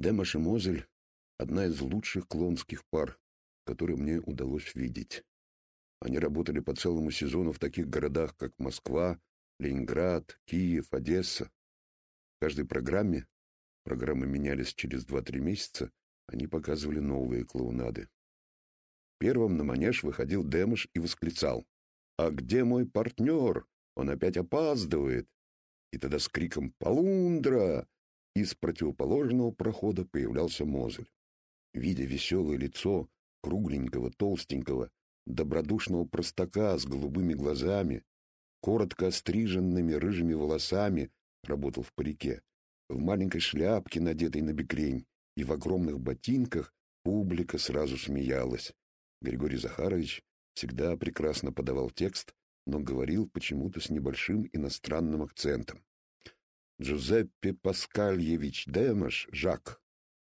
Демаш и Мозель — одна из лучших клоунских пар, которые мне удалось видеть. Они работали по целому сезону в таких городах, как Москва, Ленинград, Киев, Одесса. В каждой программе, программы менялись через 2-3 месяца, они показывали новые клоунады. Первым на манеж выходил Демыш и восклицал. «А где мой партнер? Он опять опаздывает!» И тогда с криком «Полундра!» Из противоположного прохода появлялся Мозель. Видя веселое лицо кругленького, толстенького, добродушного простака с голубыми глазами, коротко остриженными рыжими волосами, работал в парике, в маленькой шляпке, надетой на бекрень, и в огромных ботинках публика сразу смеялась. Григорий Захарович всегда прекрасно подавал текст, но говорил почему-то с небольшим иностранным акцентом. Джузеппе Паскальевич Демаш, Жак,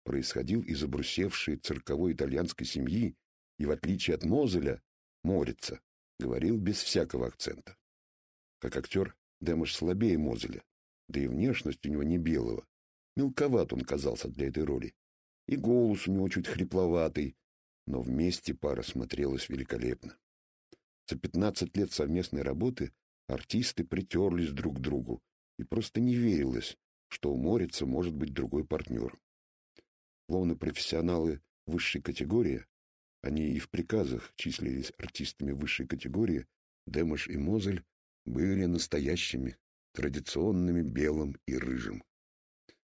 происходил из обрусевшей цирковой итальянской семьи и, в отличие от Мозеля, Морица, говорил без всякого акцента. Как актер Демаш слабее Мозеля, да и внешность у него не белого. Мелковат он казался для этой роли. И голос у него чуть хрипловатый, но вместе пара смотрелась великолепно. За пятнадцать лет совместной работы артисты притерлись друг к другу, и просто не верилось, что у Морица может быть другой партнер. Клоуны-профессионалы высшей категории, они и в приказах числились артистами высшей категории, Демош и Мозель были настоящими, традиционными белым и рыжим.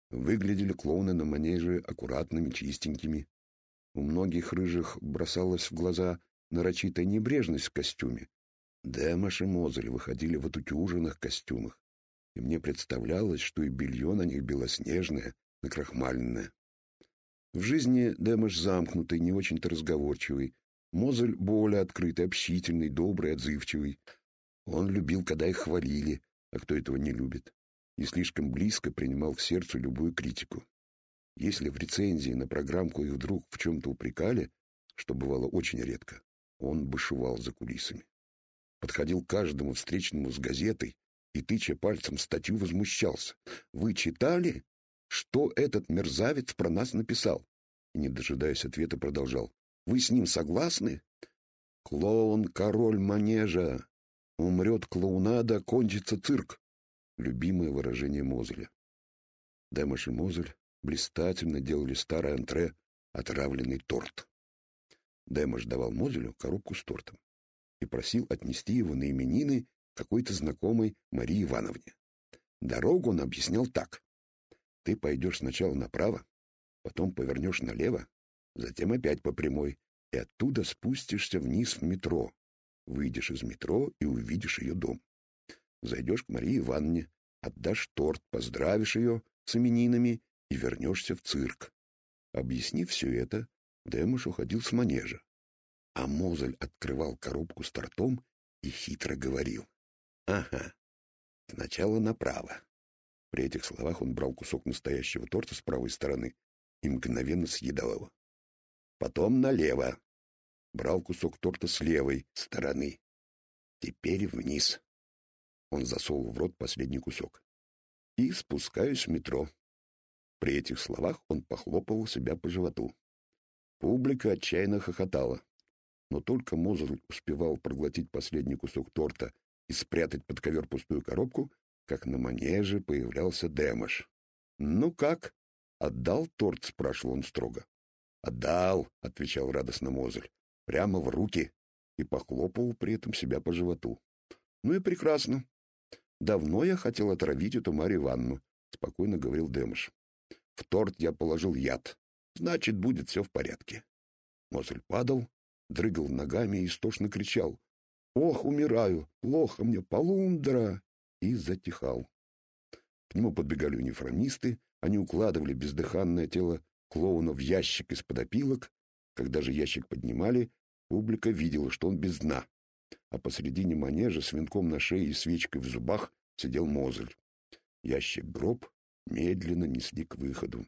Выглядели клоуны на манеже аккуратными, чистенькими. У многих рыжих бросалась в глаза нарочитая небрежность в костюме. Демош и Мозель выходили в отутюженных костюмах, и мне представлялось, что и белье на них белоснежное, накрахмаленное. В жизни Демош замкнутый, не очень-то разговорчивый, Мозель более открытый, общительный, добрый, отзывчивый. Он любил, когда их хвалили, а кто этого не любит, и слишком близко принимал к сердцу любую критику. Если в рецензии на программку их вдруг в чем-то упрекали, что бывало очень редко, он бушевал за кулисами. Подходил к каждому встречному с газетой и, тыча пальцем статью, возмущался. «Вы читали? Что этот мерзавец про нас написал?» И, не дожидаясь ответа, продолжал. «Вы с ним согласны?» «Клоун — король манежа. Умрет клоунада, кончится цирк». Любимое выражение Мозеля. Демош и Мозель блистательно делали старое антре «Отравленный торт». Демош давал Мозелю коробку с тортом и просил отнести его на именины какой-то знакомой Марии Ивановне. Дорогу он объяснял так. Ты пойдешь сначала направо, потом повернешь налево, затем опять по прямой, и оттуда спустишься вниз в метро. Выйдешь из метро и увидишь ее дом. Зайдешь к Марии Ивановне, отдашь торт, поздравишь ее с именинами и вернешься в цирк. Объяснив все это, Дэмыш уходил с манежа, а Мозель открывал коробку с тортом и хитро говорил. Ага. Сначала направо. При этих словах он брал кусок настоящего торта с правой стороны и мгновенно съедал его. Потом налево. Брал кусок торта с левой стороны. Теперь вниз. Он засунул в рот последний кусок. И спускаюсь в метро. При этих словах он похлопал себя по животу. Публика отчаянно хохотала. Но только Мозель успевал проглотить последний кусок торта и спрятать под ковер пустую коробку, как на манеже появлялся Дэмош. «Ну как?» «Отдал торт?» — спрашивал он строго. «Отдал», — отвечал радостно Мозель. «Прямо в руки» и похлопал при этом себя по животу. «Ну и прекрасно. Давно я хотел отравить эту Марью Ивановну», — спокойно говорил Дэмош. «В торт я положил яд. Значит, будет все в порядке». Мозель падал, дрыгал ногами и истошно кричал. «Ох, умираю! Плохо мне! Полундра!» И затихал. К нему подбегали униформисты, они укладывали бездыханное тело клоуна в ящик из-под опилок. Когда же ящик поднимали, публика видела, что он без дна. А посредине манежа с венком на шее и свечкой в зубах сидел Мозель. Ящик-гроб медленно несли к выходу.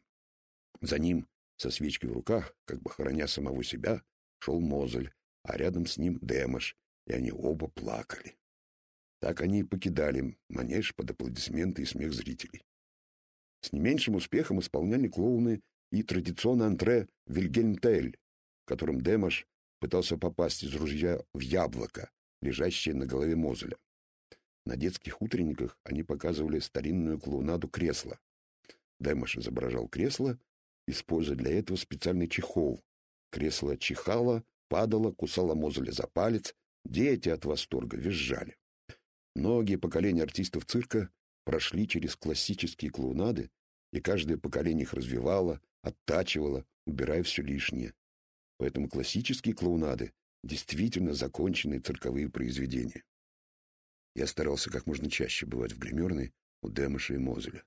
За ним, со свечкой в руках, как бы хороня самого себя, шел Мозель, а рядом с ним Демош и они оба плакали. Так они и покидали манеж под аплодисменты и смех зрителей. С не меньшим успехом исполняли клоуны и традиционное антре Вильгельмтель, в котором Демаш пытался попасть из ружья в яблоко, лежащее на голове Мозеля. На детских утренниках они показывали старинную клоунаду кресла. Демаш изображал кресло, используя для этого специальный чехол. Кресло чихало, падало, кусало Мозеля за палец, дети от восторга визжали. Многие поколения артистов цирка прошли через классические клоунады, и каждое поколение их развивало, оттачивало, убирая все лишнее. Поэтому классические клоунады действительно законченные цирковые произведения. Я старался как можно чаще бывать в гримерной у Демыша и Мозеля.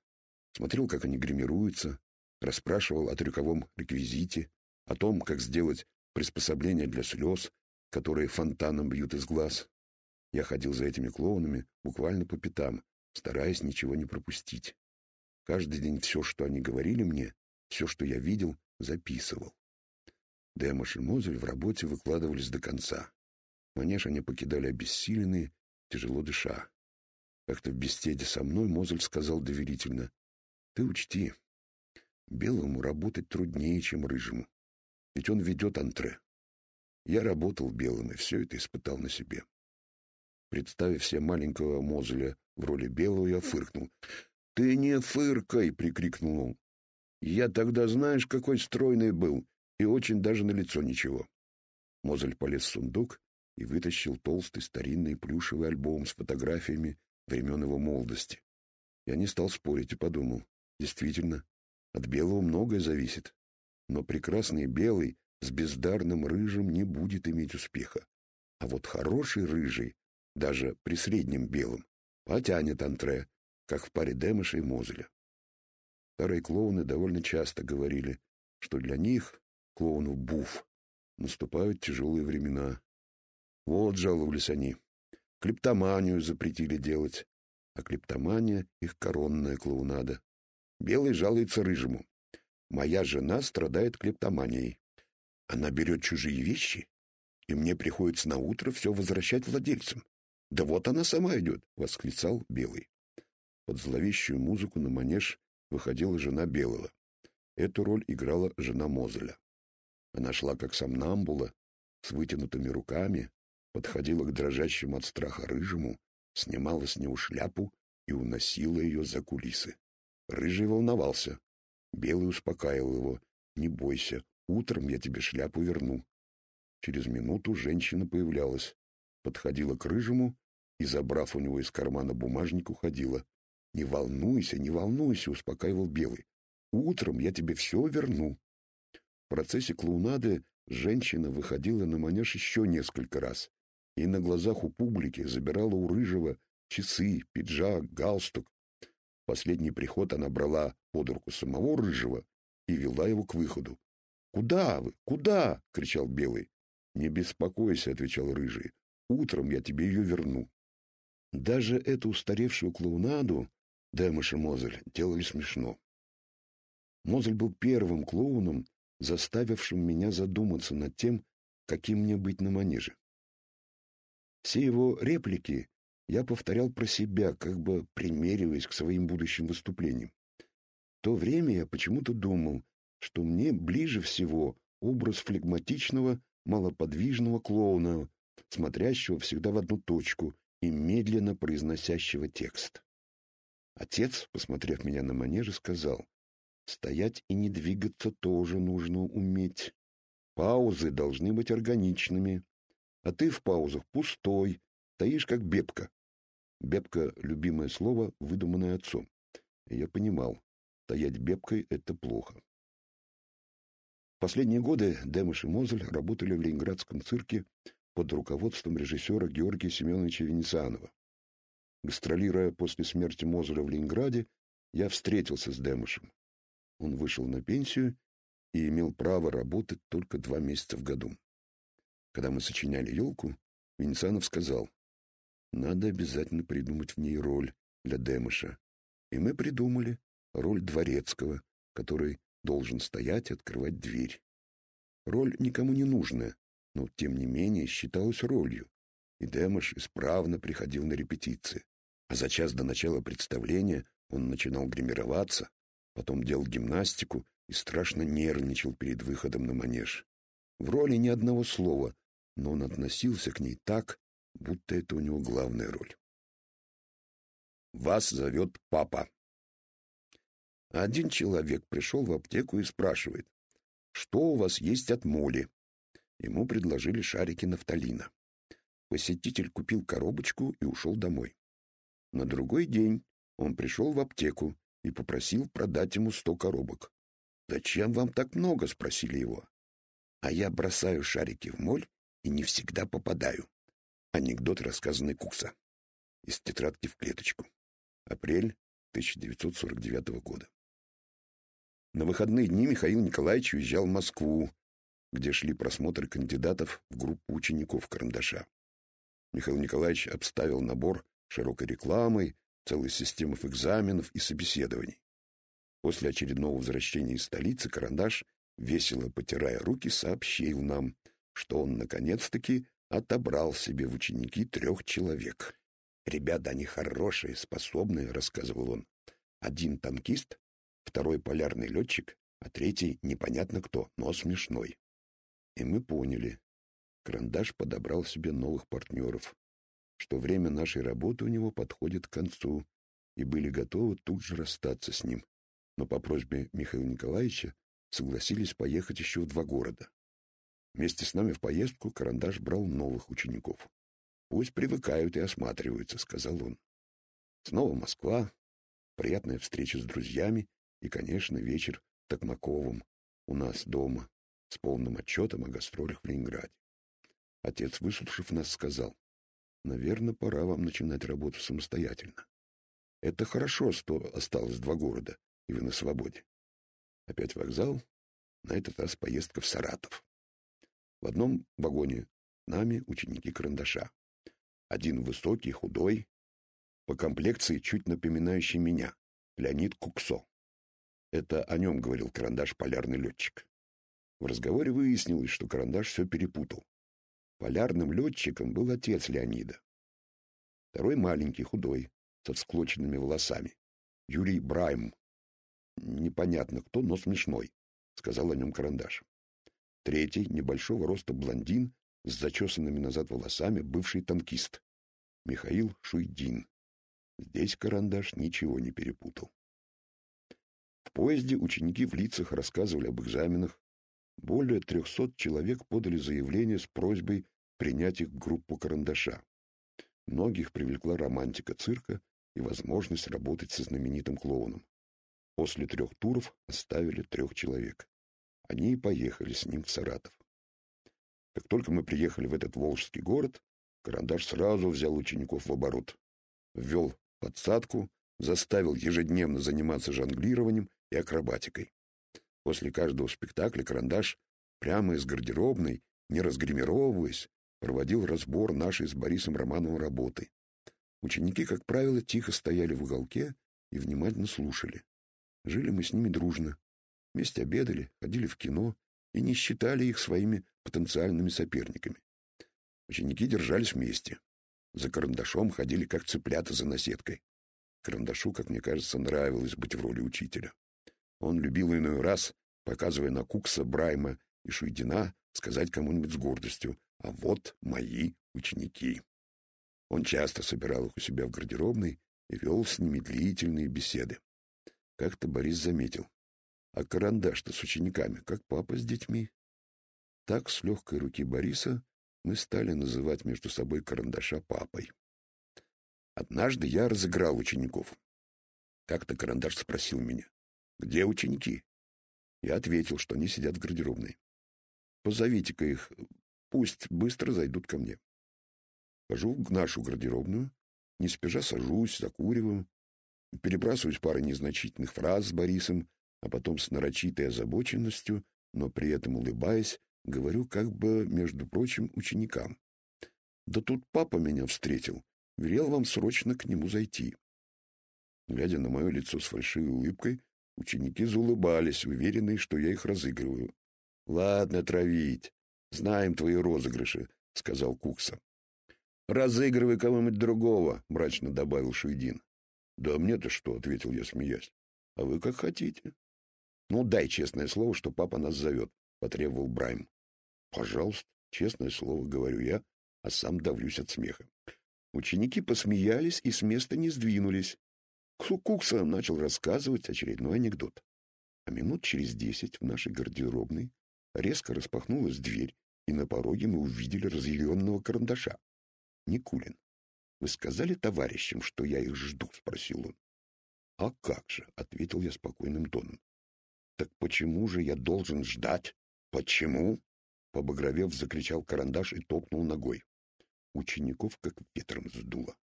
Смотрел, как они гримируются, расспрашивал о трюковом реквизите, о том, как сделать приспособления для слез, которые фонтаном бьют из глаз. Я ходил за этими клоунами буквально по пятам, стараясь ничего не пропустить. Каждый день все, что они говорили мне, все, что я видел, записывал. Демош и Мозель в работе выкладывались до конца. Манеж они покидали обессиленные, тяжело дыша. Как-то в беседе со мной Мозель сказал доверительно, «Ты учти, белому работать труднее, чем рыжему, ведь он ведет антре. Я работал белым и все это испытал на себе». Представив себе маленького Мозеля в роли белого, я фыркнул. «Ты не фыркай!» — прикрикнул он. «Я тогда знаешь, какой стройный был, и очень даже на лицо ничего. Мозель полез в сундук и вытащил толстый старинный плюшевый альбом с фотографиями времен его молодости. Я не стал спорить и подумал, действительно, от белого многое зависит, но прекрасный белый с бездарным рыжим не будет иметь успеха. А вот хороший рыжий, даже при среднем белом, потянет антре, как в паре Демыша и Мозеля. Старые клоуны довольно часто говорили, что для них клоуну Буф. Наступают тяжелые времена. Вот, жаловались они, клептоманию запретили делать. А клептомания — их коронная клоунада. Белый жалуется рыжему. Моя жена страдает клептоманией. Она берет чужие вещи, и мне приходится на утро все возвращать владельцам. Да вот она сама идет, — восклицал Белый. Под зловещую музыку на манеж выходила жена Белого. Эту роль играла жена Мозеля. Она шла как сомнамбула, с вытянутыми руками, подходила к дрожащему от страха рыжему, снимала с него шляпу и уносила ее за кулисы. Рыжий волновался. Белый успокаивал его. «Не бойся, утром я тебе шляпу верну». Через минуту женщина появлялась, подходила к рыжему и, забрав у него из кармана бумажник, уходила. «Не волнуйся, не волнуйся», — успокаивал Белый. «Утром я тебе все верну» процессе клоунады женщина выходила на манеж еще несколько раз и на глазах у публики забирала у Рыжего часы, пиджак, галстук. В последний приход она брала под руку самого Рыжего и вела его к выходу. «Куда вы? Куда?» — кричал Белый. «Не беспокойся», — отвечал Рыжий. «Утром я тебе ее верну». Даже эту устаревшую клоунаду Дэмыш и Мозель делали смешно. Мозель был первым клоуном, заставившим меня задуматься над тем, каким мне быть на манеже. Все его реплики я повторял про себя, как бы примериваясь к своим будущим выступлениям. В то время я почему-то думал, что мне ближе всего образ флегматичного, малоподвижного клоуна, смотрящего всегда в одну точку и медленно произносящего текст. Отец, посмотрев меня на манеже, сказал, Стоять и не двигаться тоже нужно уметь. Паузы должны быть органичными. А ты в паузах пустой, стоишь как бебка. Бебка — любимое слово, выдуманное отцом. Я понимал, стоять бебкой — это плохо. Последние годы Демыш и Мозель работали в Ленинградском цирке под руководством режиссера Георгия Семеновича Венецианова. Гастролируя после смерти Мозеля в Ленинграде, я встретился с Демышем. Он вышел на пенсию и имел право работать только два месяца в году. Когда мы сочиняли «Елку», Венецианов сказал, «Надо обязательно придумать в ней роль для Демыша». И мы придумали роль дворецкого, который должен стоять и открывать дверь. Роль никому не нужная, но, тем не менее, считалась ролью, и Демыш исправно приходил на репетиции. А за час до начала представления он начинал гримироваться, потом делал гимнастику и страшно нервничал перед выходом на манеж. В роли ни одного слова, но он относился к ней так, будто это у него главная роль. «Вас зовет папа». Один человек пришел в аптеку и спрашивает, что у вас есть от моли. Ему предложили шарики нафталина. Посетитель купил коробочку и ушел домой. На другой день он пришел в аптеку и попросил продать ему сто коробок. «Зачем вам так много?» — спросили его. «А я бросаю шарики в моль и не всегда попадаю». Анекдот, рассказанный Кукса. Из тетрадки в клеточку. Апрель 1949 года. На выходные дни Михаил Николаевич уезжал в Москву, где шли просмотры кандидатов в группу учеников карандаша. Михаил Николаевич обставил набор широкой рекламой, целой системой экзаменов и собеседований. После очередного возвращения из столицы Карандаш, весело потирая руки, сообщил нам, что он наконец-таки отобрал себе в ученики трех человек. «Ребята, они хорошие, способные», — рассказывал он. «Один танкист, второй полярный летчик, а третий непонятно кто, но смешной. И мы поняли. Карандаш подобрал себе новых партнеров, что время нашей работы у него подходит к концу, и были готовы тут же расстаться с ним. Но по просьбе Михаила Николаевича согласились поехать еще в два города. Вместе с нами в поездку Карандаш брал новых учеников. «Пусть привыкают и осматриваются», — сказал он. Снова Москва, приятная встреча с друзьями и, конечно, вечер Токмаковым у нас дома с полным отчетом о гастролях в Ленинграде. Отец, выслушав нас, сказал, «Наверное, пора вам начинать работу самостоятельно. Это хорошо, что осталось два города, и вы на свободе. Опять вокзал, на этот раз поездка в Саратов. В одном вагоне нами ученики карандаша. Один высокий, худой, по комплекции чуть напоминающий меня, Леонид Куксо. Это о нем говорил карандаш полярный летчик. В разговоре выяснилось, что карандаш все перепутал. Полярным летчиком был отец Леонида. Второй маленький, худой, со всклоченными волосами. Юрий Брайм. Непонятно кто, но смешной, сказал о нем карандаш. Третий, небольшого роста блондин с зачесанными назад волосами, бывший танкист. Михаил Шуйдин. Здесь карандаш ничего не перепутал. Поезде ученики в лицах рассказывали об экзаменах. Более трехсот человек подали заявление с просьбой принять их в группу карандаша. Многих привлекла романтика цирка и возможность работать со знаменитым клоуном. После трех туров оставили трех человек. Они и поехали с ним в Саратов. Как только мы приехали в этот волжский город, карандаш сразу взял учеников в оборот. Ввел подсадку, заставил ежедневно заниматься жонглированием и акробатикой. После каждого спектакля карандаш прямо из гардеробной, не разгримировываясь, проводил разбор нашей с Борисом Романовым работы. Ученики, как правило, тихо стояли в уголке и внимательно слушали. Жили мы с ними дружно. Вместе обедали, ходили в кино и не считали их своими потенциальными соперниками. Ученики держались вместе. За карандашом ходили, как цыплята за наседкой. Карандашу, как мне кажется, нравилось быть в роли учителя. Он любил иной раз, показывая на Кукса, Брайма и Шуйдина, сказать кому-нибудь с гордостью «А вот мои ученики». Он часто собирал их у себя в гардеробной и вел с ними длительные беседы. Как-то Борис заметил. А карандаш-то с учениками, как папа с детьми. Так, с легкой руки Бориса, мы стали называть между собой карандаша папой. Однажды я разыграл учеников. Как-то карандаш спросил меня, где ученики? Я ответил, что они сидят в гардеробной. Позовите-ка их, пусть быстро зайдут ко мне. Хожу в нашу гардеробную, не спеша сажусь, закуриваю, перебрасываюсь парой незначительных фраз с Борисом, а потом с нарочитой озабоченностью, но при этом улыбаясь, говорю как бы, между прочим, ученикам. Да тут папа меня встретил, велел вам срочно к нему зайти. Глядя на мое лицо с фальшивой улыбкой, Ученики заулыбались, уверенные, что я их разыгрываю. — Ладно, травить. Знаем твои розыгрыши, — сказал Кукса. — Разыгрывай кого-нибудь другого, — мрачно добавил Шуйдин. — Да мне-то что, — ответил я, смеясь. А вы как хотите. Ну, дай честное слово, что папа нас зовет, потребовал Брайм. Пожалуйста, честное слово, говорю я, а сам давлюсь от смеха. Ученики посмеялись и с места не сдвинулись. Кукса начал рассказывать очередной анекдот. А минут через десять в нашей гардеробной резко распахнулась дверь, и на пороге мы увидели разъяренного карандаша. Никулин. «Вы сказали товарищам, что я их жду?» — спросил он. «А как же?» — ответил я спокойным тоном. «Так почему же я должен ждать? Почему?» Побагровев, закричал карандаш и топнул ногой. Учеников как ветром сдуло.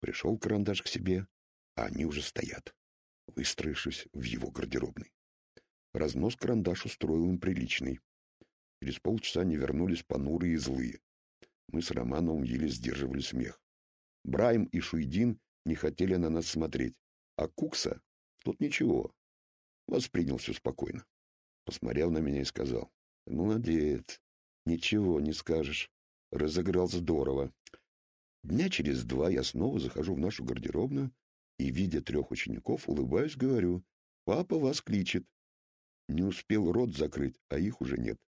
Пришел карандаш к себе, а они уже стоят, выстроившись в его гардеробной. Разнос карандаш устроил им приличный. Через полчаса они вернулись понурые и злые. Мы с Романовым еле сдерживали смех. Брайм и Шуйдин не хотели на нас смотреть, а Кукса, тут ничего, воспринял все спокойно. Посмотрел на меня и сказал, «Молодец, ничего не скажешь, разыграл здорово». Дня через два я снова захожу в нашу гардеробную и, видя трех учеников, улыбаюсь, говорю, «Папа вас кличет». Не успел рот закрыть, а их уже нет.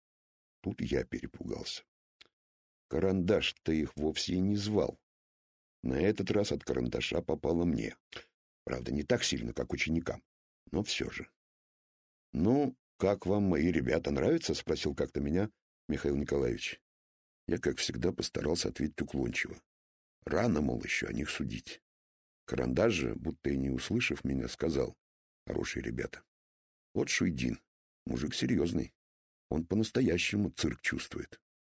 Тут я перепугался. Карандаш-то их вовсе и не звал. На этот раз от карандаша попало мне. Правда, не так сильно, как ученикам, но все же. «Ну, как вам мои ребята нравятся?» — спросил как-то меня Михаил Николаевич. Я, как всегда, постарался ответить уклончиво. Рано, мол, еще о них судить. Карандаш же, будто и не услышав меня, сказал. Хорошие ребята. Вот Шуйдин, мужик серьезный. Он по-настоящему цирк чувствует.